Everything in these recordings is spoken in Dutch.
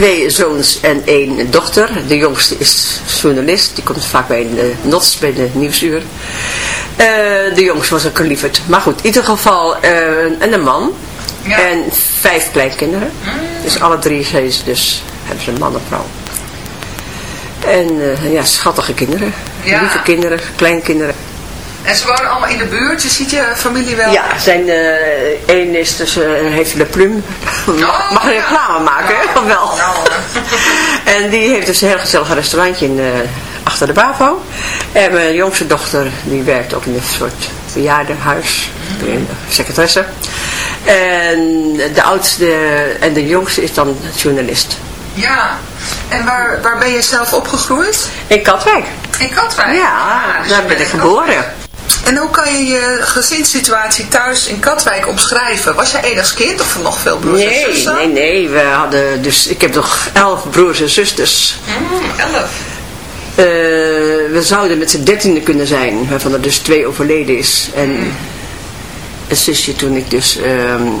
twee zoons en één dochter. De jongste is journalist. Die komt vaak bij de NOTS, bij de Nieuwsuur. Uh, de jongste was een lieverd. Maar goed, in ieder geval uh, en een man. Ja. En vijf kleinkinderen. Mm. Dus alle drie zijn ze dus, hebben ze een man en vrouw. En uh, ja, schattige kinderen. Ja. Lieve kinderen, kleinkinderen. En ze wonen allemaal in de buurt? Je ziet je familie wel? Ja, zijn, uh, één is dus, uh, heeft Le Plume. Oh, Mag een reclame maken, ja. wel? en die heeft dus een heel gezellig restaurantje in, achter de BAVO. En mijn jongste dochter, die werkt ook in een soort bejaardenhuis. Secretaresse. En de oudste en de jongste is dan journalist. Ja, en waar, waar ben je zelf opgegroeid? In Katwijk. In Katwijk? Ja, ah, dus daar ben ik geboren. En hoe kan je je gezinssituatie thuis in Katwijk omschrijven? Was jij enigszins kind of nog veel broers nee, en zussen? Nee, nee, we hadden dus, ik heb nog elf broers en zusters. Mm, elf? Uh, we zouden met z'n dertiende kunnen zijn, waarvan er dus twee overleden is. En mm. een zusje toen ik dus... Um,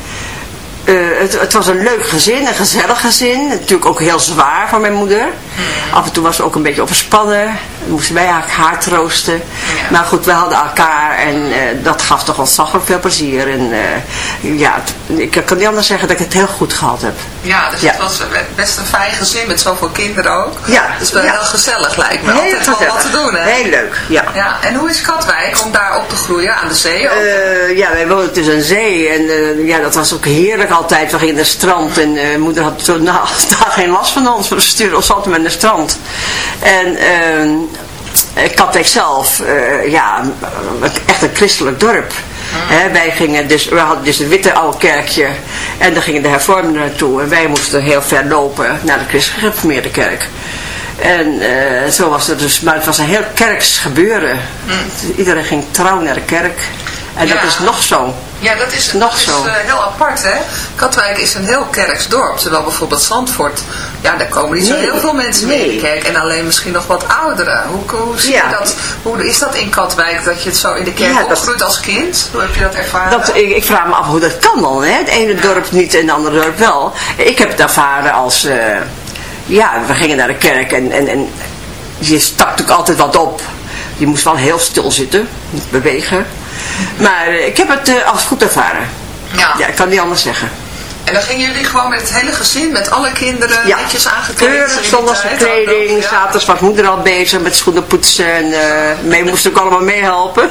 uh, het, het, was een leuk gezin, een gezellig gezin. Natuurlijk ook heel zwaar voor mijn moeder. Hmm. Af en toe was ze ook een beetje overspannen. Dan moesten wij haar, haar troosten. Maar goed, we hadden elkaar en uh, dat gaf toch ontzettend veel plezier. En uh, ja, ik kan niet anders zeggen dat ik het heel goed gehad heb. Ja, dus het was best een fijn gezin met zoveel kinderen ook. Ja. Dus wel heel gezellig lijkt me. Heel Altijd wel wat te doen, hè? Heel leuk, ja. ja. En hoe is Katwijk om daar op te groeien aan de zee? ja, wij woonden tussen een zee en ja, dat was ook heerlijk altijd. We gingen naar het strand en uh, moeder had zo nou, daar geen last van ons. We stuurden ons altijd naar het strand. En uh, Katwijk zelf, uh, ja, echt een christelijk dorp. He, wij gingen dus, we hadden dus het witte oude kerkje en daar gingen de hervormden naartoe. En wij moesten heel ver lopen naar de christelijk kerk. En uh, zo was het dus, maar het was een heel kerks gebeuren. Mm. Iedereen ging trouw naar de kerk. En dat is nog zo. Ja, dat is, nog zo. is uh, heel apart, hè. Katwijk is een heel kerksdorp. Terwijl bijvoorbeeld Zandvoort, ja, daar komen niet zo heel veel mensen nee. mee in de kerk. En alleen misschien nog wat ouderen. Hoe, hoe, zie je dat, hoe is dat in Katwijk, dat je het zo in de kerk ja, opgroeit als kind? Hoe heb je dat ervaren? Dat, ik, ik, vraag me af hoe dat kan dan, hè. Het ene dorp niet en het andere dorp wel. Ik heb het ervaren als... Uh, ja, we gingen naar de kerk en, en, en je stak natuurlijk altijd wat op. Je moest wel heel stil zitten, niet bewegen. Maar eh, ik heb het uh, als goed ervaren. Ja. ja, ik kan niet anders zeggen. En dan gingen jullie gewoon met het hele gezin, met alle kinderen, ja. netjes aangekleed? Keurig, zondagse kleding. Zaterdags was moeder al bezig met schoenen poetsen. En uh, mee moest ook allemaal meehelpen.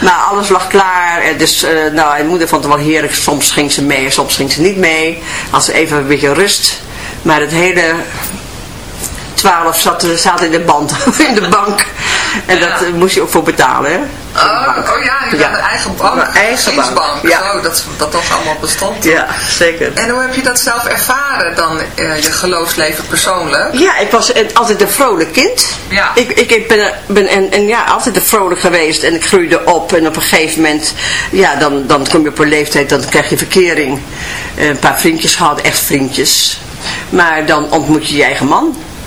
Maar alles lag klaar. En dus, uh, nou, en moeder vond het wel heerlijk. Soms ging ze mee, soms ging ze niet mee. Als ze even een beetje rust. Maar het hele 12 zat, zat in de band, in de bank. En dat uh, moest je ook voor betalen, hè? Oh, oh ja, je ja. een eigen bank. Een eigen bank. Ja. Oh, dat, dat was allemaal bestond. Ja, zeker. En hoe heb je dat zelf ervaren dan, uh, je geloofsleven persoonlijk? Ja, ik was altijd een vrolijk kind. Ja. Ik, ik ben, ben en, en ja, altijd een vrolijk geweest en ik groeide op en op een gegeven moment, ja, dan, dan kom je op een leeftijd, dan krijg je verkering. Een paar vriendjes gehad, echt vriendjes. Maar dan ontmoet je je eigen man.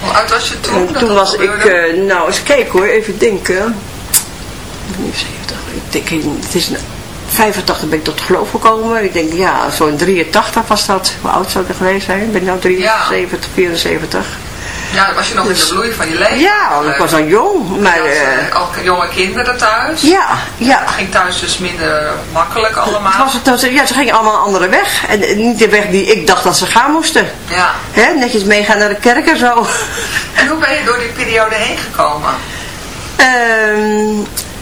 Hoe oud was je toen? toen was ik, uh, nou eens kijken hoor, even denken. 70, ik denk, het is een 85 ben ik tot geloof gekomen. Ik denk, ja, zo'n 83 was dat. Hoe oud zou ik geweest zijn? Ik ben nu 73, ja. 74. Ja, dan was je nog dus, in de bloei van je leven. Ja, ik was dan jong. Maar, uh, ook jonge kinderen thuis. Ja, ja. Het ging thuis dus minder makkelijk allemaal. Het was het, ja, ze gingen allemaal een andere weg. En niet de weg die ik dacht dat ze gaan moesten. Ja. Hè, netjes meegaan naar de kerk en zo. En hoe ben je door die periode heen gekomen? Um,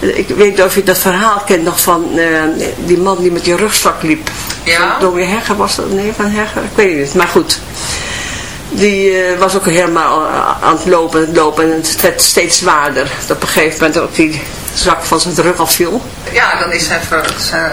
Ik weet niet of je dat verhaal kent nog van uh, die man die met die rugzak liep. Ja. Door Hegger was dat? Nee, van Hegger? Ik weet het niet. Maar goed. Die uh, was ook helemaal aan het lopen en lopen en het werd steeds zwaarder. Dat op een gegeven moment ook die zak van zijn rug afviel. Ja, dan is hij ver,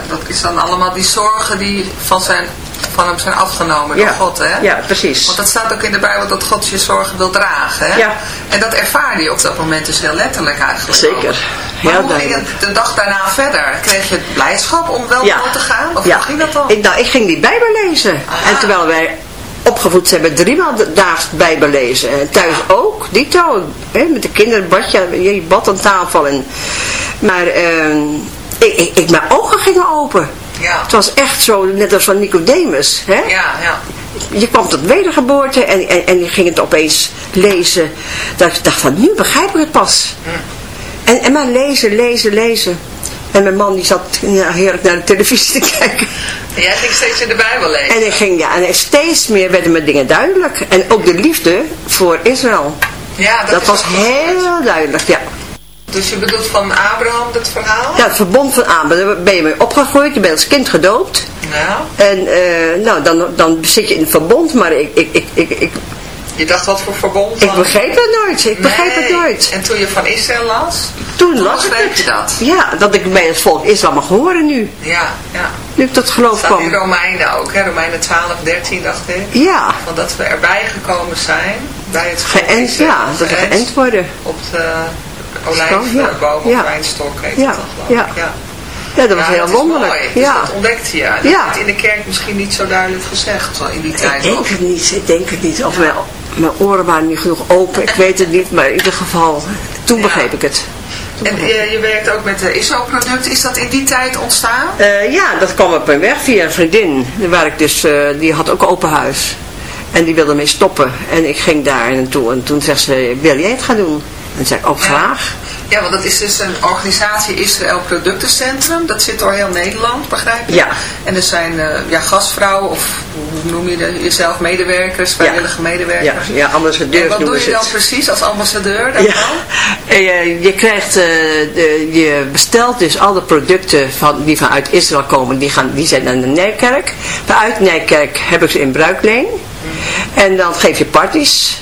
dat is dan allemaal die zorgen die van, zijn, van hem zijn afgenomen ja. door God, hè? Ja, precies. Want dat staat ook in de Bijbel dat God je zorgen wil dragen, hè? Ja. En dat ervaarde je op dat moment dus heel letterlijk eigenlijk Zeker. Maar hoe duidelijk. ging het de dag daarna verder? Kreeg je blijdschap om wel Ja. door te gaan? Of ja. hoe ging dat dan? Ik, nou, ik ging die Bijbel lezen. Aha. En terwijl wij opgevoed zijn met driemaal daags Bijbel lezen. En thuis ook, dito. Hè, met de kinderen bad je, je bad aan tafel. En, maar uh, ik, ik, ik, mijn ogen gingen open. Ja. Het was echt zo, net als van Nicodemus. Hè? Ja, ja. Je kwam tot wedergeboorte en, en, en je ging het opeens lezen. Dat ik dacht van, nu begrijp ik het pas. Hm. En, en maar lezen, lezen, lezen. En mijn man die zat heerlijk naar de televisie te kijken. En jij ging steeds in de Bijbel lezen? En ik ging, ja, en steeds meer werden me dingen duidelijk. En ook de liefde voor Israël. Ja, dat, Dat was heel duidelijk, ja. Dus je bedoelt van Abraham het verhaal? Ja, het verbond van Abraham. Daar ben je mee opgegroeid, je bent als kind gedoopt. Nou, En uh, nou, dan, dan zit je in het verbond, maar ik, ik, ik, ik, ik, je dacht wat voor verbond ik begreep het nooit. Ik begreep het Nee. nooit. En toen je van Israël las? Toen Toen las ik je dat? Ja, dat ik bij het volk Israël mag horen nu. Ja, ja. Nu ik tot geloof staat in kwam. Romeinen ook, hè? Romeinen 12, 13 dacht ik. Ja, Want dat we erbij gekomen zijn bij het volk geënt, Israël. ja, dat we geënt worden. Op de ja. olijfboom of Ja. wijnstok heet Ja, dan ik. ja. Ja. Ja, dat was Ja, heel wonderlijk. mooi. Dus ja. dat ontdekte je. Dat Ja. in de kerk misschien niet zo duidelijk gezegd in die Ik tijd. denk of? het niet, ik denk het niet. Of mijn, mijn oren waren niet genoeg open, ik weet het niet. Maar in ieder geval, toen Ja. begreep ik het. Toen En begreep ik je, je werkt ook met de ISO-producten. Is dat in die tijd ontstaan? Eh, ja, dat kwam op mijn weg via een vriendin. Waar ik dus, eh, die had ook open huis. En die wilde mee stoppen. En ik ging daar naartoe. En toen zegt ze, wil jij het gaan doen? En zei ik, ook Ja. graag. Ja, want dat is dus een organisatie Israël Productencentrum. Dat zit door heel Nederland, begrijp je? Ja. En er zijn uh, ja, gastvrouwen of hoe noem je dat, jezelf, medewerkers, vrijwillige ja. medewerkers. Ja, ja ambassadeurs En wat doe je dan precies als ambassadeur dan? Ja. Je, je krijgt, uh, de, je bestelt dus alle producten van, die vanuit Israël komen, die, gaan, die zijn naar de Nijkerk. Vanuit Nijkerk heb ik ze in bruikleen. En dan geef je parties.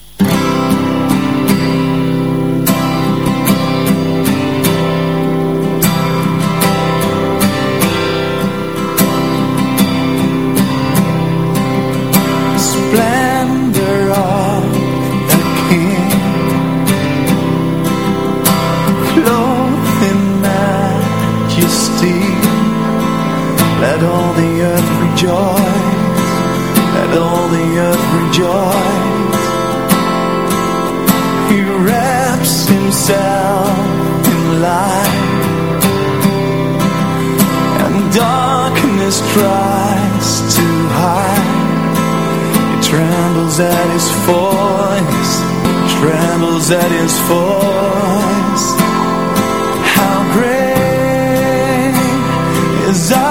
Voice, trembles at his voice. How great is our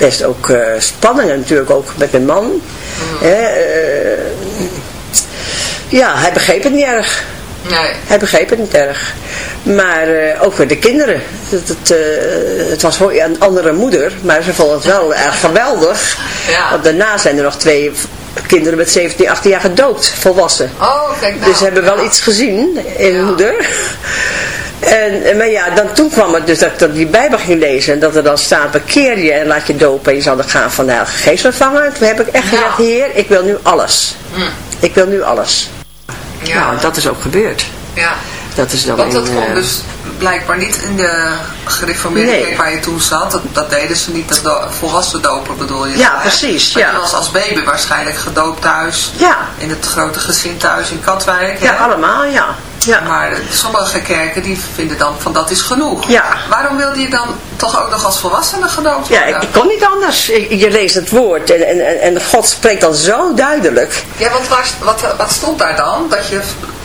best ook eh, spanningen natuurlijk ook met mijn man. Hè, eh, ja, hij begreep het niet erg. Nee. Hij begreep het niet erg. Maar eh, ook voor de kinderen. Het, het, het was voor een andere moeder, maar ze vonden het wel erg geweldig. Ja. Want daarna zijn er nog twee kinderen met 17, 18 jaar gedoopt, volwassen. Oh, kijk nou. Dus ze hebben wel Ja. iets gezien in Ja. moeder. En, en- maar ja, dan, toen kwam het dus dat ik dat die Bijbel ging lezen. En dat er dan staat, bekeer je en laat je dopen. En je zal dan gaan van de Heilige Geest ontvangen. Toen heb ik echt Ja. gezegd, Heer, ik wil nu alles. Hm. Ik wil nu alles. Ja. Nou, dat is ook gebeurd. ja. Dat is dan Want dat in, kon eh, dus blijkbaar niet in de gereformeerde Nee. kerk waar je toen zat. Dat, dat deden ze niet, dat do- volwassen dopen bedoel je. Ja, precies, Maar ja. je was als baby waarschijnlijk gedoopt thuis. Ja. In het grote gezin thuis in Katwijk. Ja, hè? allemaal, ja. Ja. Maar sommige kerken die vinden dan van dat is genoeg. Ja. Waarom wilde je dan toch ook nog als volwassene gedoopt Ja, worden? ik, ik kon niet anders. Je leest het woord en, en, en- God spreekt dan zo duidelijk. Ja, want waar, wat, wat stond daar dan? Dat je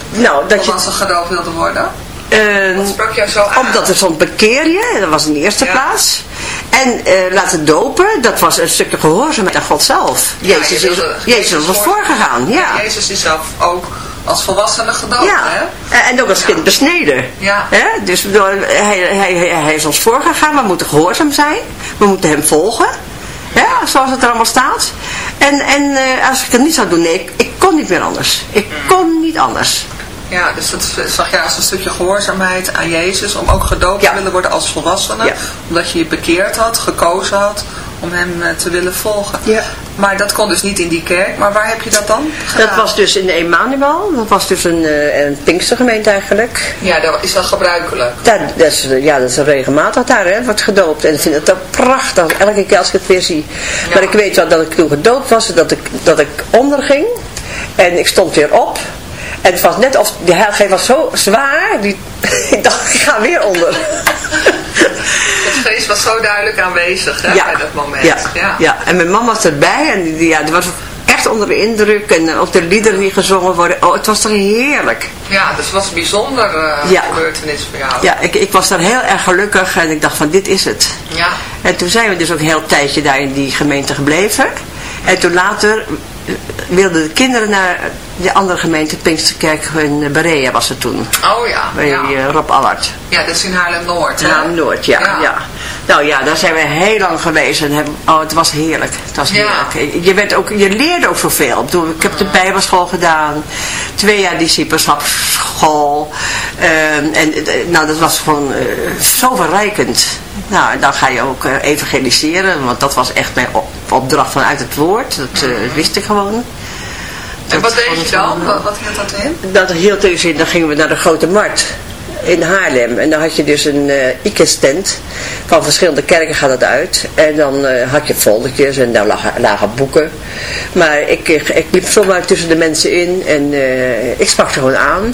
Nou, dat je... volwassen gedoopt wilde worden? eh, Wat sprak jou zo aan? omdat er stond bekeer je, dat was in de eerste Ja. plaats. En eh, laten dopen, dat was een stukje gehoorzaamheid aan God zelf. Ja, Jezus, je wilde- Jezus was voor- voorgegaan, ja. Jezus is zelf ook als volwassene gedoopt, Ja, hè? en en ook als Ja. kind besneden. Ja. Hè? Dus hij, hij, hij, is ons voorgegaan, we moeten gehoorzaam zijn. We moeten hem volgen. Hè? Zoals het er allemaal staat. En, en eh, als ik het niet zou doen, nee, ik, ik kon niet meer anders. Ik kon niet anders. Ja, dus dat zag jij als een stukje gehoorzaamheid aan Jezus, om ook gedoopt Ja. te willen worden als volwassene. Ja. Omdat je je bekeerd had, gekozen had om hem eh, te willen volgen. Ja. Maar dat kon dus niet in die kerk. Maar waar heb je dat dan gedaan? Dat was dus in Emmanuel. Dat was dus een, eh, een Pinkstergemeente eigenlijk. Ja, dat is dat gebruikelijk. Daar, dat is, eh, ja, dat is regelmatig daar, hè, wordt gedoopt. En ik vind het ook prachtig, elke keer als ik het weer zie. Maar ik weet wel dat ik toen gedoopt was, dat ik, dat ik onderging. En ik stond weer op. En het was net of, de heilige was zo zwaar, die, ik dacht, ik ga weer onder. Het feest was zo duidelijk aanwezig hè, bij dat moment. Ja, ja. en mijn man was erbij en die, ja, die was echt onder de indruk. En eh, ook de liederen die gezongen worden, oh, het was toch heerlijk. Ja, dus het was een bijzonder eh, Ja. gebeurtenis voor jou. Ja, ik, ik was daar heel erg gelukkig en ik dacht van, dit is het. Ja. En toen zijn we dus ook een heel tijdje daar in die gemeente gebleven. En toen later eh, wilden de kinderen naar de andere gemeente, Pinksterkerk in Berea was het toen. Oh ja. Bij ja. eh, Rob Allard. Ja, dat is in Haarlem-Noord. hè? Naam Noord, ja, Ja. ja. Nou ja, daar zijn we heel lang geweest en hebben, oh, het was heerlijk. Het was Ja. heerlijk. Je, werd ook, je leerde ook zoveel. Ik, bedoel, ik heb de bijbelschool gedaan, twee jaar discipelschapsschool. ehm, en eh, nou, dat was gewoon eh, zo verrijkend. Nou, en dan ga je ook evangeliseren, want dat was echt mijn op- opdracht vanuit het woord. Dat eh, wist ik gewoon. En Dat wat deed je dan? Wat, wat hield dat in? dat hield dus in, dan gingen we naar de Grote Markt in Haarlem. En dan had je dus een uh, IKES-tent. Van verschillende kerken gaat het uit. En dan eh, had je foldertjes en daar lagen, lagen boeken. Maar ik, ik, ik liep zomaar tussen de mensen in en eh, ik sprak ze gewoon aan.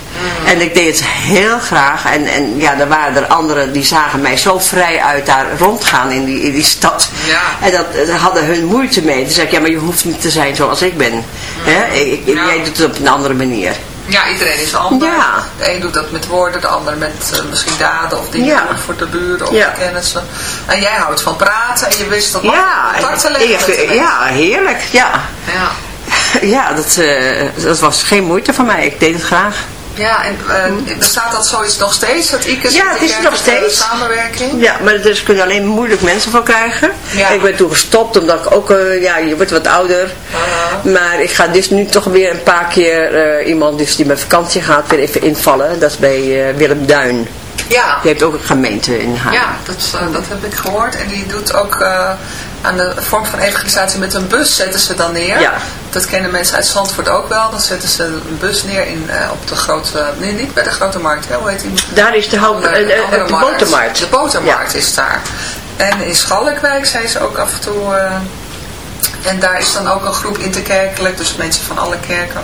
En ik deed het heel graag. En, en ja, er waren er anderen die zagen mij zo vrij uit daar rondgaan in die, in die stad. Ja. En dat, daar hadden hun moeite mee. Toen zei ik, ja, maar je hoeft niet te zijn zoals ik ben. Hè? Ik, ik- Ja. Jij doet het op een andere manier. Ja, iedereen is anders. Ja. De een doet dat met woorden, de ander met eh, misschien daden of dingen Ja. voor de buren of Ja. de kennissen. En jij houdt van praten en je wist dat Ja, ik- ja, heerlijk. Ja, Ja. ja dat, eh, dat was geen moeite van mij. Ik deed het graag. Ja, en bestaat dat zoiets nog steeds, dat ICUS Ja, het is nog steeds. samenwerking? Ja, maar er kunnen alleen moeilijk mensen voor krijgen. Ja. Ik ben toen gestopt omdat ik ook, eh, ja, je wordt wat ouder. Maar ik ga dus nu toch weer een paar keer eh, iemand dus die met vakantie gaat weer even invallen. Dat is bij eh, Willem Duin. Ja, Die heeft ook een gemeente in haar. ja dat, eh, dat heb ik gehoord. En die doet ook eh, aan de vorm van evangelisatie met een bus zetten ze dan neer. Ja. Dat kennen mensen uit Zandvoort ook wel. Dan zetten ze een bus neer in, eh, op de grote, nee niet bij de grote markt, hè? hoe heet die? Daar is de, hout, andere de markt. botermarkt. De botermarkt is daar. En in Schalkwijk zijn ze ook af en toe... en daar is dan ook een groep interkerkelijk, dus mensen van alle kerken,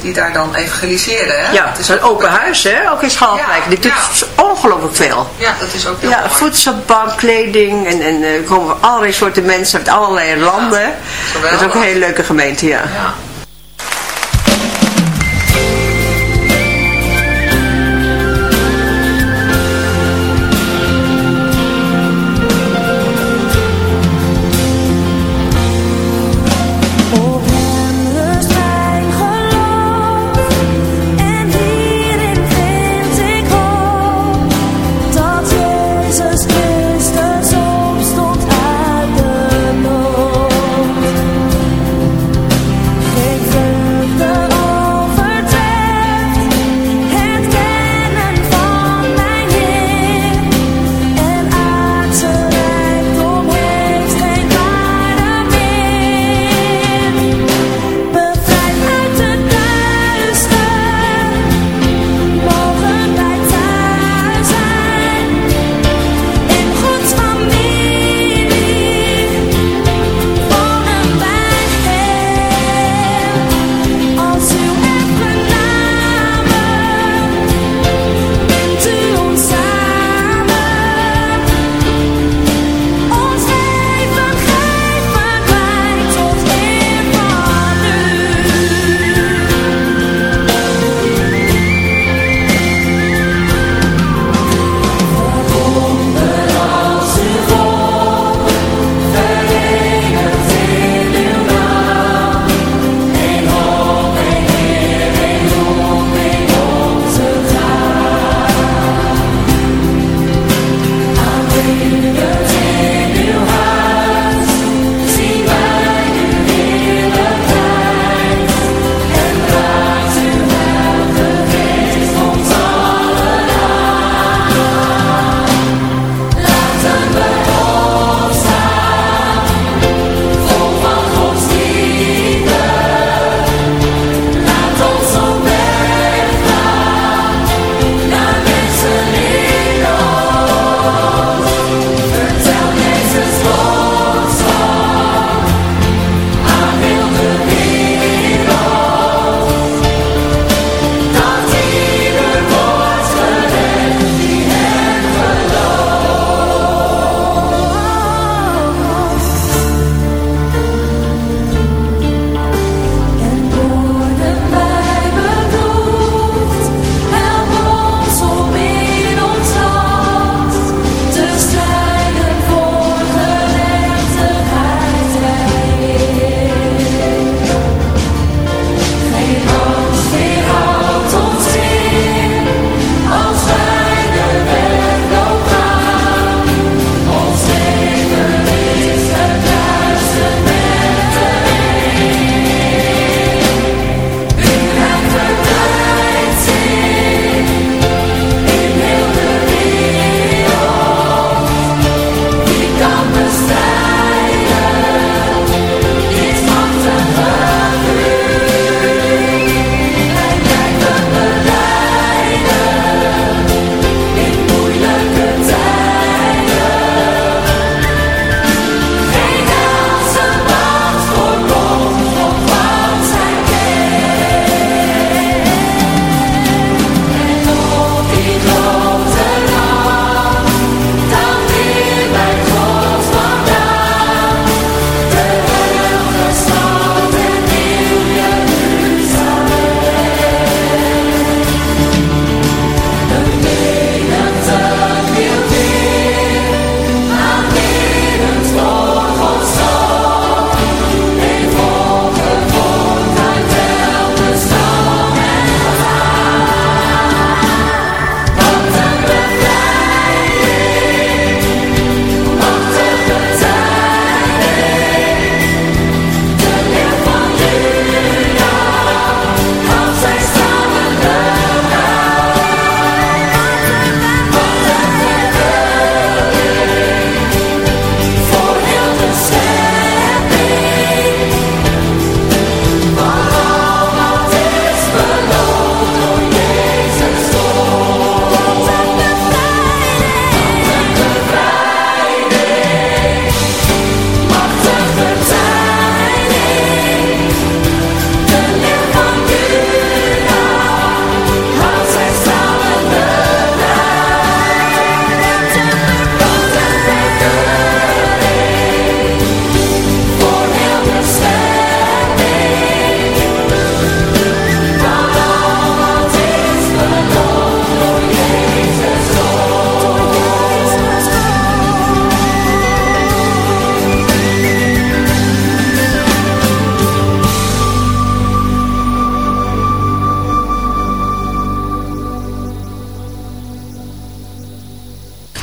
die daar dan evangeliseren. Hè? Ja, het is een open huis, hè? Ook in Schalkwijk. Ja, ja. Ongelooflijk veel. Ja, dat is ook heel Ja, mooi. voedselbank, kleding en, en eh, er komen allerlei soorten mensen uit allerlei landen. dat is ook een hele leuke gemeente, ja. Ja.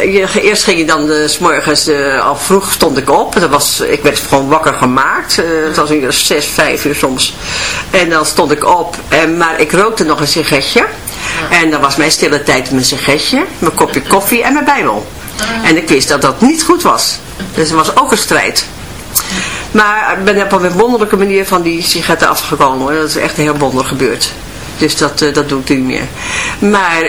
ehm je, eerst ging je dan uh, s morgens uh, al vroeg stond ik op. Dat was, ik werd gewoon wakker gemaakt. Uh, het was een uur zes, vijf uur soms. En dan stond ik op. En, maar ik rookte nog een sigaretje. En dan was mijn stille tijd mijn sigaretje, mijn kopje koffie en mijn bijbel. En ik wist dat dat niet goed was. Dus er was ook een strijd. Maar ik ben op een wonderlijke manier van die sigaretten afgekomen. Dat is echt heel wonder gebeurd. Dus dat, dat doe ik niet meer. Maar...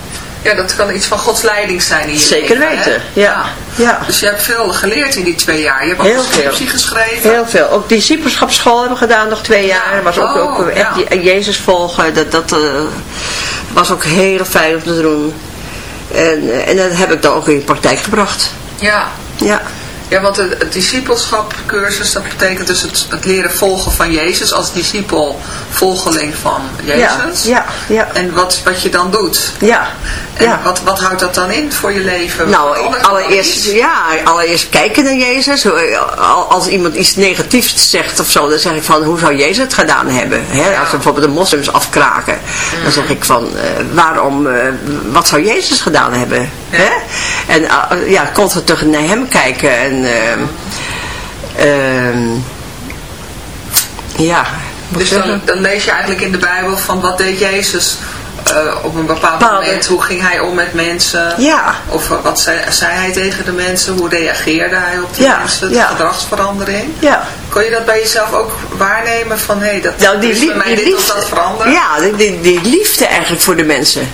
Ja, dat kan iets van Gods leiding zijn in je Zeker leven, weten, ja. ja. Dus je hebt veel geleerd in die twee jaar. Je hebt ook Heel een scriptie geschreven. Heel veel. Ook discipelschapsschool hebben we gedaan nog twee jaar. Ja. was ook, Oh, ook echt ja. Jezus volgen. Dat, dat eh, was ook heel fijn om te doen. En, eh, en dat heb ik dan ook in de praktijk gebracht. Ja. Ja. Ja, want het, het discipelschapcursus, dat betekent dus het, het leren volgen van Jezus als discipel, volgeling van Ja, Jezus. ja, ja. En wat, wat je dan doet. Ja, En ja. wat, wat houdt dat dan in voor je leven? Nou, er allereerst, ja, allereerst kijken naar Jezus. Al- Als iemand iets negatiefs zegt of zo, dan zeg ik van, hoe zou Jezus het gedaan hebben? Hè? Als we bijvoorbeeld de moslims afkraken, dan zeg ik van, eh, waarom, eh, wat zou Jezus gedaan hebben? Hè? En eh, ja, constant terug naar hem kijken en, ehm, ehm, ja, Dus dan, dan lees je eigenlijk in de Bijbel van wat deed Jezus eh, op een bepaald Bepaalde- moment. Hoe ging hij om met mensen? Ja. Of eh, wat zei, zei hij tegen de mensen? Hoe reageerde hij op die Ja, mensen? De ja. gedragsverandering? Ja. Kon je dat bij jezelf ook waarnemen van hé, hey, dat Nou, die, bij mij die dit of liefde, dat veranderen? ja, die, die, die liefde eigenlijk voor de mensen.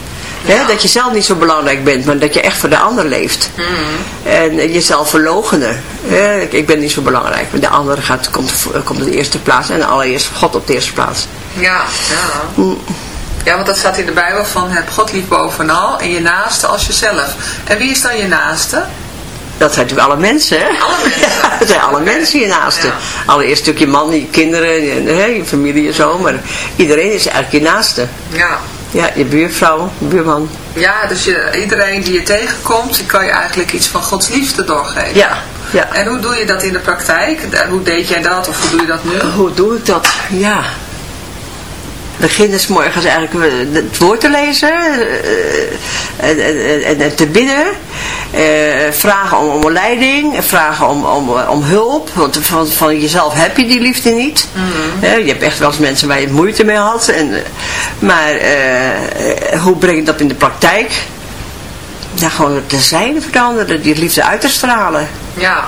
Dat je zelf niet zo belangrijk bent, maar dat je echt voor de ander leeft. Mhm. En jezelf verlogenen. Ik, ben niet zo belangrijk, maar de andere gaat, komt, komt op de eerste plaats en allereerst God op de eerste plaats. Ja, ja. Ja, want dat staat in de Bijbel van heb God lief bovenal en je naaste als jezelf. En wie is dan je naaste? Dat zijn natuurlijk alle mensen, hè? Alle mensen. Ja, dat zijn alle mensen je naaste. Ja. Allereerst natuurlijk je man, je kinderen, en, hè, je familie en zo, maar iedereen is eigenlijk je naaste. Ja. Ja, je buurvrouw, buurman. Ja, dus je, iedereen die je tegenkomt, die kan je eigenlijk iets van Gods liefde doorgeven. Ja, ja. En hoe doe je dat in de praktijk? Hoe deed jij dat of hoe doe je dat nu? Hoe doe ik dat? Ja. Beginnen s morgens eigenlijk eh, het woord te lezen eh, en, en, en, te bidden. eh, vragen om, om leiding, vragen om, om, om hulp. Want van, van jezelf heb je die liefde niet. Hè, je hebt echt wel eens mensen waar je moeite mee had. En, maar hoe breng je dat in de praktijk? Ja, gewoon te zijn veranderen, die liefde uit te stralen. Ja.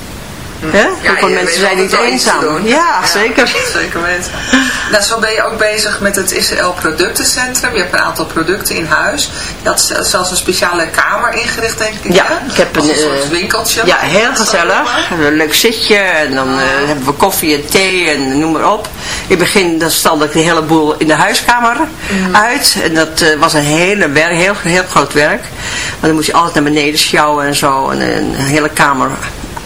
Hè? Hoeveel je mensen zijn niet eenzaam. doen. Ja, zeker. Zeker weten. Nou, zo ben je ook bezig met het Israël Productencentrum. Je hebt een aantal producten in huis. Je had zelfs een speciale kamer ingericht, denk ik. Ja, hè? ik heb een, een soort eh, winkeltje. Ja, heel gezellig. Een leuk zitje en dan eh, hebben we koffie en thee en noem maar op. In het begin dan stalde ik de hele boel in de huiskamer uit. En dat eh, was een hele werk, heel, heel groot werk. Want dan moest je altijd naar beneden sjouwen en zo. En een hele kamer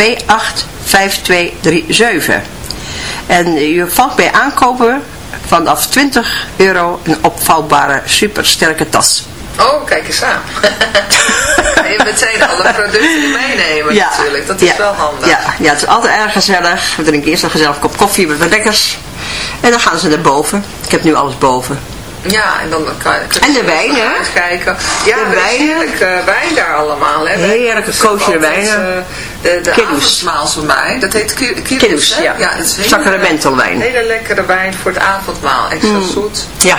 5237. En je valt bij aankopen vanaf 20 euro een opvouwbare supersterke tas. Oh, kijk eens aan. je meteen alle producten meenemen natuurlijk. Dat is ja, wel handig. Ja, ja, het is altijd erg gezellig. We drinken eerst een gezellig kop koffie met wat lekkers. En dan gaan ze naar boven. Ik heb nu alles boven. Ja, en dan kan je... En de wijn, hè? Kijken. Ja, De wijnen. heerlijke wijn daar allemaal, hè? Heerlijke koosje wijnen. De, de Kiddoes. avondmaalswijn, dat heet ki- kiddoes, ja. hele- Sacramentelwijn. Hele lekkere wijn voor het avondmaal, extra Mm. zoet. Ja,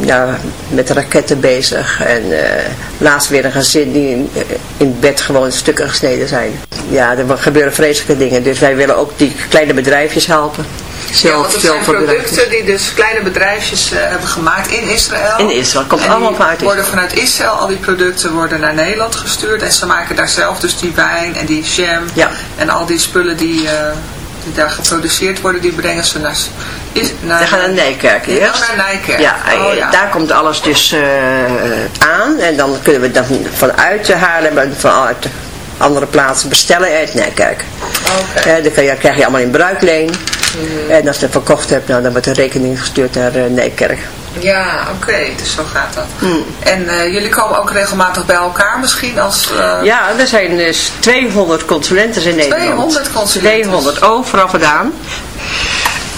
ja, met raketten bezig. En eh, laatst weer een gezin die in, in bed gewoon in stukken gesneden zijn. Ja, er gebeuren vreselijke dingen. Dus wij willen ook die kleine bedrijfjes helpen. Ja, Zelf, want het zijn producten die dus kleine bedrijfjes eh, hebben gemaakt in Israël. In Israël, komt en allemaal vanuit Israël. worden vanuit Israël, al die producten worden naar Nederland gestuurd. En ze maken daar zelf dus die wijn en die jam. Ja. En al die spullen die, eh, die daar geproduceerd worden, die brengen ze naar... Is, naar gaan naar Nijkerk Ja, eerst. naar Nijkerk. Ja, Oh, eh, ja. daar komt alles dus eh, aan. En dan kunnen we dat vanuit Haarlem en vanuit andere plaatsen bestellen uit Nijkerk. Oké. Eh, dan kan je, krijg je allemaal in bruikleen. En als je het verkocht hebt, nou, dan wordt de rekening gestuurd naar eh, Nijkerk. Ja, oké, dus zo gaat dat. Hmm. En eh, jullie komen ook regelmatig bij elkaar misschien als... eh, Ja, er zijn dus 200 consulenten in Nederland. 200 consulenten. 200, overal vandaan.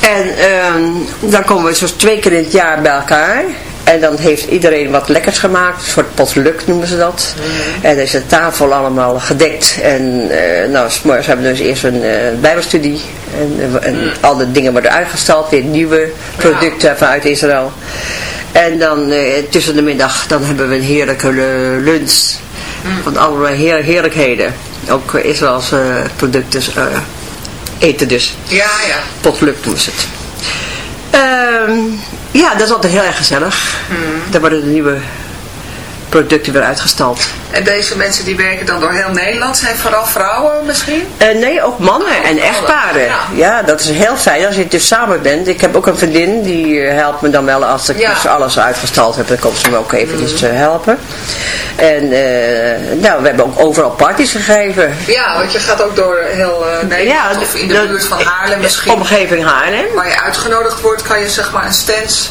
En ehm, dan komen we zo'n twee keer in het jaar bij elkaar. En dan heeft iedereen wat lekkers gemaakt. Een soort potluck noemen ze dat. En dan is de tafel allemaal gedekt. En eh nou, hebben we dus eerst een eh, bijbelstudie. En, eh, en al de dingen worden uitgestald. Weer nieuwe producten vanuit Israël. En dan tussen de middag dan hebben we een heerlijke lunch. Van allerlei heer, heerlijkheden. ook Israëlse producten eten dus. Ja, ja. Potluck doen ze het. Ehm, ja, dat is altijd heel erg gezellig. Daar worden de nieuwe producten weer uitgestald. En deze mensen die werken dan door heel Nederland, zijn vooral vrouwen misschien? Eh, nee, ook mannen en echtparen. ja. Ja. dat is heel fijn als je dus samen bent. Ik heb ook een vriendin, die eh, helpt me dan wel als ik Ja. dus alles uitgestald heb. Dan komt ze me ook eventjes eh, helpen. En nou, we hebben ook overal parties gegeven. Ja, want je gaat ook door heel Nederland of in de buurt van Haarlem misschien. Omgeving Haarlem. Waar je uitgenodigd wordt, kan je zeg maar een stand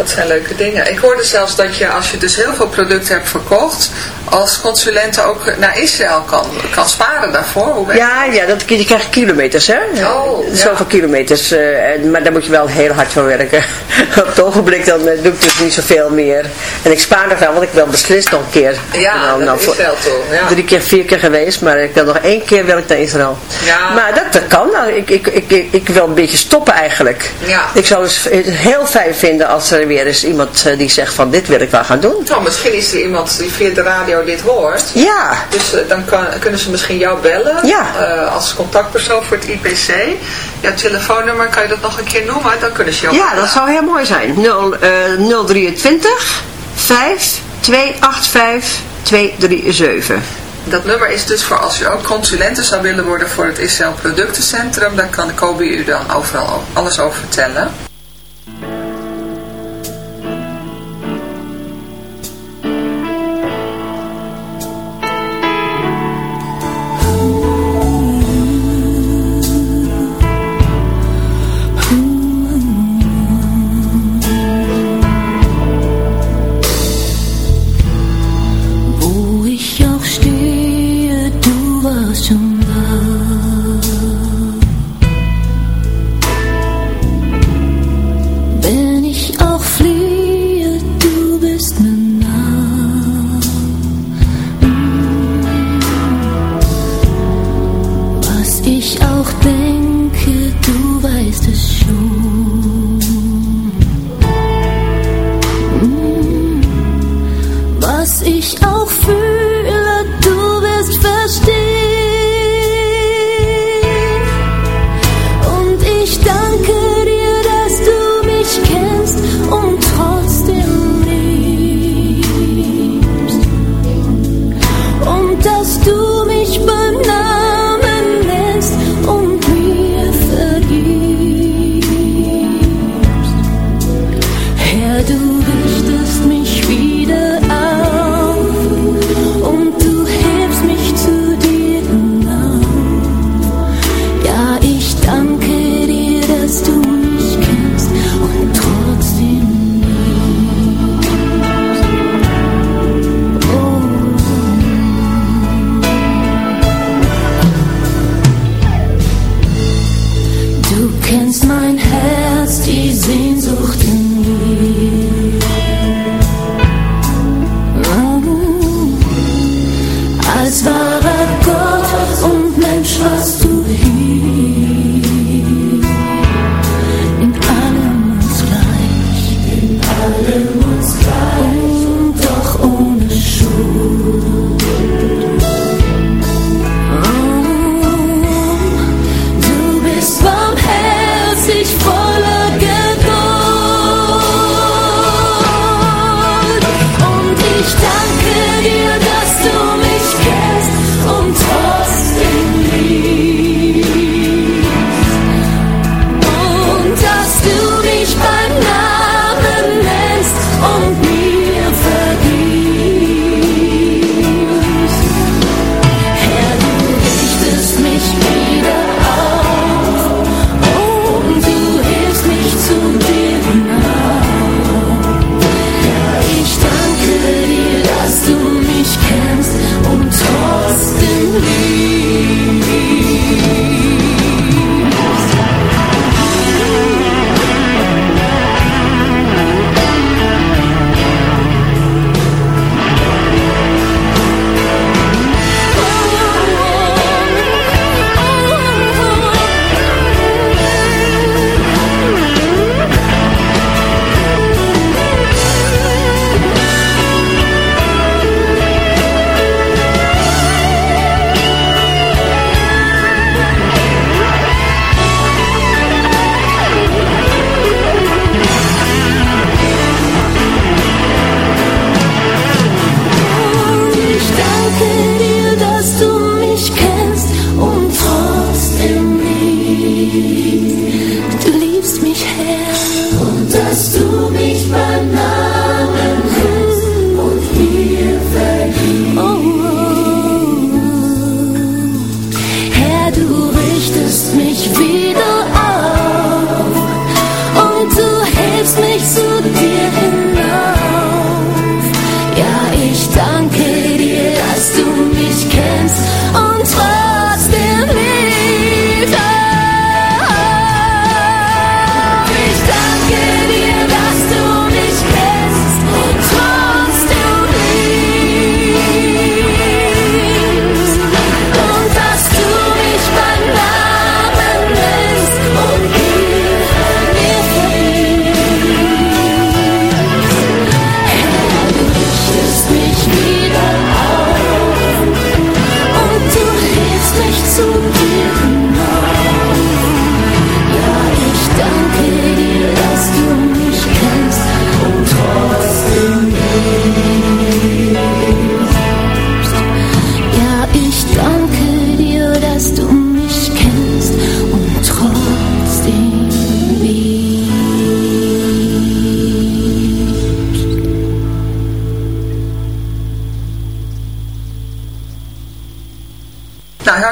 Dat zijn leuke dingen. Ik hoorde zelfs dat je, als je dus heel veel producten hebt verkocht, als consulente ook naar Israël kan, kan sparen daarvoor. Hoe werkt Ja, ja dat, je krijgt kilometers, hè? Oh, ja. Zoveel kilometers. eh, maar daar moet je wel heel hard voor werken. Op het ogenblik dan eh, doe ik dus niet zoveel meer. En ik spaar nog wel, want ik wil beslist nog een keer. Ja, Nou, nou, voor- Israël toe. Ja. Drie keer, vier keer geweest, maar ik wil nog één keer wil ik naar Israël. Ja. Maar dat, dat kan. Nou, ik, ik, ik, ik, ik wil een beetje stoppen eigenlijk. Ja. Ik zou het heel fijn vinden als er weer eens iemand eh, die zegt van dit wil ik wel gaan doen. Nou, misschien is er iemand die via de radio dit hoort. Ja, Dus eh, dan kan, kunnen ze misschien jou bellen Ja. eh, als contactpersoon voor het IPC. Jouw telefoonnummer, kan je dat nog een keer noemen? Dan kunnen ze jou ja bellen. dat zou heel mooi zijn. 0, eh 023 5 285 237. Dat nummer is dus voor als u ook consulente zou willen worden voor het Israël Productencentrum. Dan kan Kobe u dan overal alles over vertellen.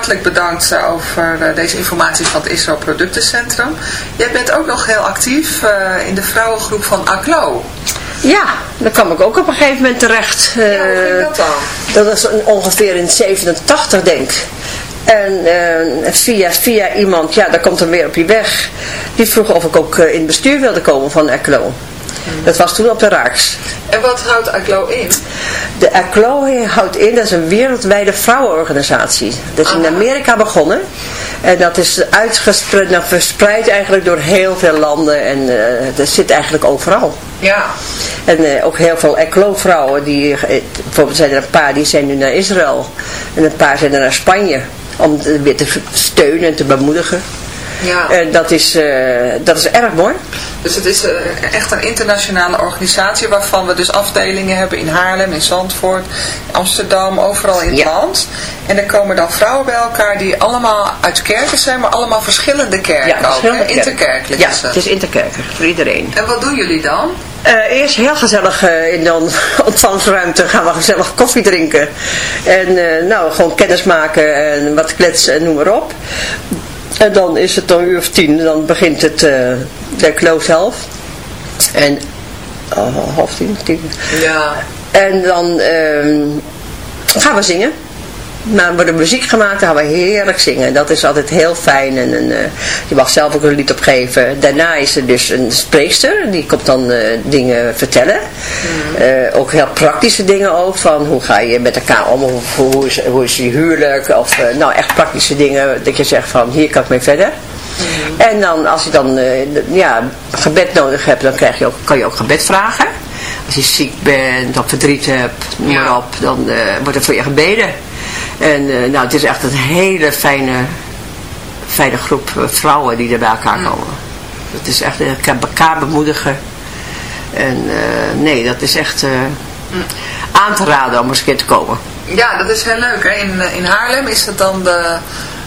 Hartelijk bedankt over eh, deze informatie van het Israël Productencentrum. Jij bent ook nog heel actief eh, in de vrouwengroep van ACLO. Ja, daar kwam ik ook op een gegeven moment terecht. Ja, hoe ging Eh, dat dan? Dat was ongeveer in 87, denk ik. En via, via iemand, ja, daar komt dan weer op je weg. Die vroeg of ik ook in het bestuur wilde komen van ECLO. Dat was toen op de Raaks. En wat houdt ACLO in? De ECLO houdt in, dat is een wereldwijde vrouwenorganisatie. Dat is in. Amerika begonnen. En dat is uitgespreid, nou, verspreid eigenlijk door heel veel landen. En eh, dat zit eigenlijk overal. Ja. En eh, ook heel veel ECLO-vrouwen, die, eh, bijvoorbeeld zijn er een paar die zijn nu naar Israël. En een paar zijn er naar Spanje. Om het weer te steunen en te bemoedigen. Ja. En dat is, eh, dat is erg mooi. Dus het is eh, echt een internationale organisatie waarvan we dus afdelingen hebben in Haarlem, in Zandvoort, Amsterdam, overal in het Ja. land. En er komen dan vrouwen bij elkaar die allemaal uit kerken zijn, maar allemaal verschillende kerken ook. verschillende hè? kerken. Interkerkelijk Ja, is het. het is interkerker voor iedereen. En wat doen jullie dan? Eh, eerst heel gezellig eh, in de on- ontvangstruimte gaan we gezellig koffie drinken. En eh, nou, gewoon kennis maken en wat kletsen en noem maar op. En dan is het dan een uur of tien, dan begint het eh de zelf. En oh, half tien, tien. Ja. En dan ehm, gaan we zingen. Maar wordt er muziek gemaakt, dan gaan we heerlijk zingen. Dat is altijd heel fijn. En, en, eh, je mag zelf ook een lied opgeven. Daarna is er dus een spreekster. Die komt dan eh, dingen vertellen. Eh, ook heel praktische dingen ook. Van hoe ga je met elkaar om? Hoe, hoe, is, hoe is je huwelijk? Of nou echt praktische dingen. Dat je zegt van hier kan ik mee verder. En dan als je dan ja, gebed nodig hebt. Dan krijg je ook, kan je ook gebed vragen. Als je ziek bent of verdriet hebt. Noem maar op. Dan wordt er voor je gebeden. En eh, nou, het is echt een hele fijne, fijne groep eh, vrouwen die er bij elkaar komen. Het is echt eh, elkaar bemoedigen. En nee, dat is echt eh, aan te raden om eens een keer te komen. Ja, dat is heel leuk. Hè? In, in Haarlem is het dan de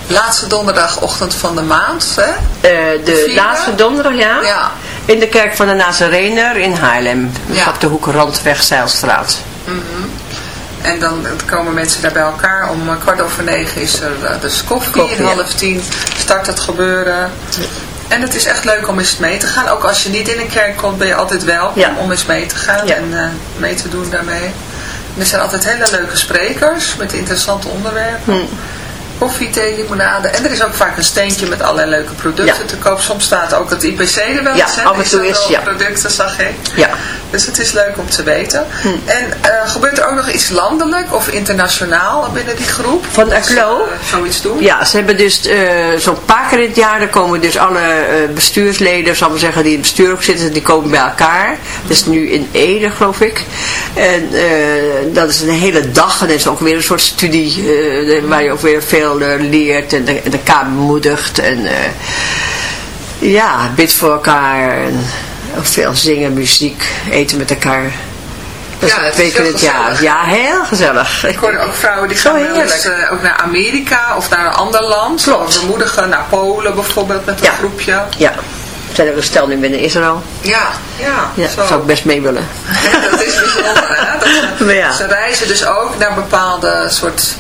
laatste donderdagochtend van de maand. Hè? De vierde? laatste donderdag, ja. Ja. In de kerk van de Nazarener in Haarlem. Ja. Op de hoek Randweg Zeilstraat. En dan komen mensen daar bij elkaar. Om eh, kwart over negen is er eh, dus koffie. Koffie, en half tien start het gebeuren. En het is echt leuk om eens mee te gaan. Ook als je niet in een kerk komt, ben je altijd welkom Ja. om eens mee te gaan Ja. en eh, mee te doen daarmee. En er zijn altijd hele leuke sprekers met interessante onderwerpen. Hm. Koffie, thee, limonade. En er is ook vaak een steentje met allerlei leuke producten Ja. te koop. Soms staat ook het IPC er wel Ja, eens. hè? af en toe is, ja. producten, zag ik. Ja. Dus het is leuk om te weten. Hm. En eh, gebeurt er ook nog iets landelijk of internationaal binnen die groep? Van ACLO? eh, zoiets doen? Ja, ze hebben dus eh, zo'n paar keer in het jaar, dan komen dus alle bestuursleden, zal ik maar zeggen, die in het bestuur ook zitten, die komen bij elkaar. Dat is nu in Ede, geloof ik. En dat is een hele dag en dat is ook weer een soort studie waar je ook weer veel leert en de, de elkaar bemoedigt. En eh, ja, bidt voor elkaar en veel zingen, muziek, eten met elkaar. Dat Ja, is het is het jaar. Ja, heel gezellig. Ik hoorde ook vrouwen die gaan eh, ook naar Amerika of naar een ander land. Klopt. Of bemoedigen naar Polen bijvoorbeeld met een Ja. groepje. Ja, zijn er een stel nu binnen Israël. Ja, ja. Ja, zo. zou ik best mee willen. Ja, dat is bijzonder, hè? Dat ze, Maar ja. ze reizen dus ook naar bepaalde soort,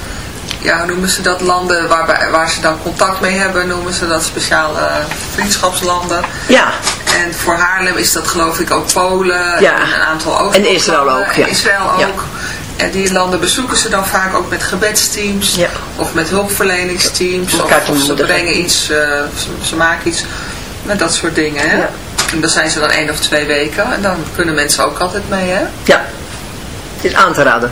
ja, hoe noemen ze dat, landen waarbij, waar ze dan contact mee hebben, noemen ze dat speciale vriendschapslanden. Ja, En voor Haarlem is dat geloof ik ook Polen Ja. en een aantal ook. En Israël ook, ja. Israël ook. Ja. En die landen bezoeken ze dan vaak ook met gebedsteams Ja. of met hulpverleningsteams. Of, ze brengen iets, eh, ze, ze maken iets met dat soort dingen. Hè? En dan zijn ze dan één of twee weken en dan kunnen mensen ook altijd mee. Hè? ja. Het is aan te raden.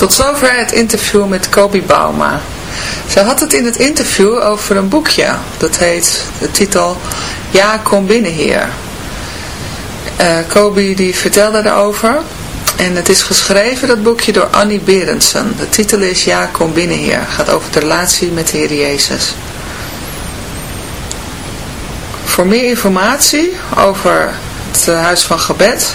Tot zover het interview met Kobi Bauma. Ze had het in het interview over een boekje. Dat heet de titel Ja, kom binnen hier. Eh Kobi die vertelde daarover. En het is geschreven, dat boekje, door Annie Berendsen. De titel is Ja, kom binnen Heer. gaat over de relatie met de Heer Jezus. Voor meer informatie over het eh, Huis van Gebed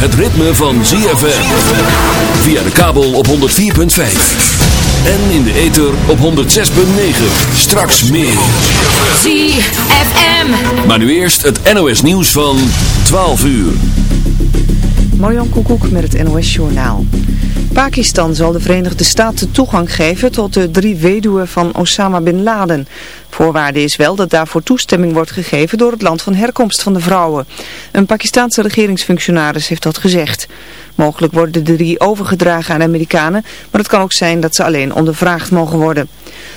Het ritme van ZFM. Via de kabel op 104.5. En in de ether op 106.9. Straks meer. ZFM. Maar nu eerst het NOS nieuws van 12 uur. Marjan Koekoek met het NOS Journaal. Pakistan zal de Verenigde Staten toegang geven tot de drie weduwen van Osama Bin Laden. Voorwaarde is wel dat daarvoor toestemming wordt gegeven door het land van herkomst van de vrouwen. Een Pakistaanse regeringsfunctionaris heeft dat gezegd. Mogelijk worden de drie overgedragen aan Amerikanen, maar het kan ook zijn dat ze alleen ondervraagd mogen worden.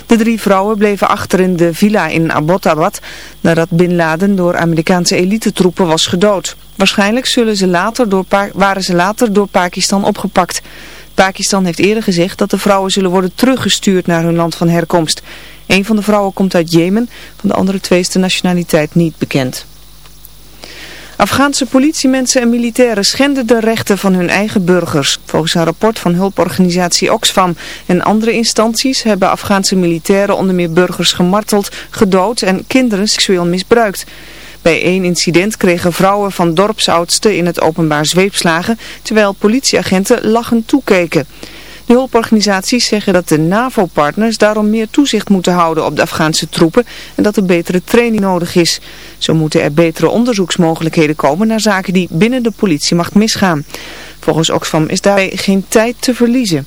De drie vrouwen bleven achter in de villa in Abbottabad nadat Bin Laden door Amerikaanse elitetroepen was gedood. Waarschijnlijk zullen ze later door waren ze later door Pakistan opgepakt. Pakistan heeft eerder gezegd dat de vrouwen zullen worden teruggestuurd naar hun land van herkomst. Een van de vrouwen komt uit Jemen, van de andere twee is de nationaliteit niet bekend. Afghaanse politiemensen en militairen schenden de rechten van hun eigen burgers. Volgens een rapport van hulporganisatie Oxfam en andere instanties hebben Afghaanse militairen onder meer burgers gemarteld, gedood en kinderen seksueel misbruikt. Bij één incident kregen vrouwen van dorpsoudsten in het openbaar zweepslagen, terwijl politieagenten lachend toekeken. De hulporganisaties zeggen dat de NAVO-partners daarom meer toezicht moeten houden op de Afghaanse troepen en dat er betere training nodig is. Zo moeten er betere onderzoeksmogelijkheden komen naar zaken die binnen de politiemacht misgaan. Volgens Oxfam is daarbij geen tijd te verliezen.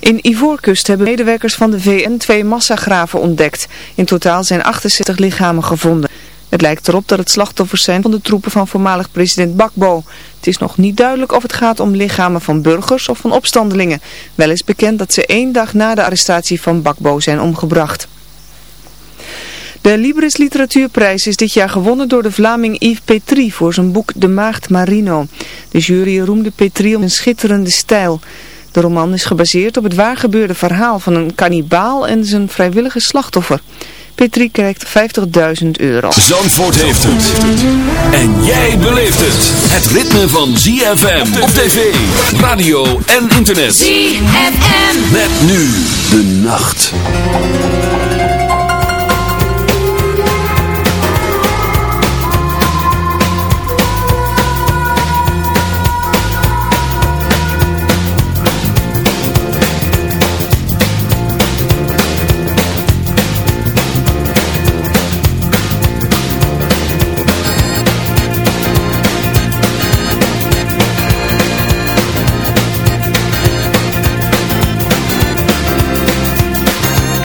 In Ivoorkust hebben medewerkers van de VN twee massagraven ontdekt. In totaal zijn 68 lichamen gevonden. Het lijkt erop dat het slachtoffers zijn van de troepen van voormalig president Bakbo. Het is nog niet duidelijk of het gaat om lichamen van burgers of van opstandelingen. Wel is bekend dat ze één dag na de arrestatie van Bakbo zijn omgebracht. De Libris Literatuurprijs is dit jaar gewonnen door de Vlaming Yves Petrie voor zijn boek De Maagd Marino. De jury roemde Petrie om een schitterende stijl. De roman is gebaseerd op het waargebeurde verhaal van een kannibaal en zijn vrijwillige slachtoffer. Petri krijgt 50.000 euro. Zandvoort heeft het. En jij beleeft het. Het ritme van ZFM op tv, radio en internet. ZFM. Met nu de nacht.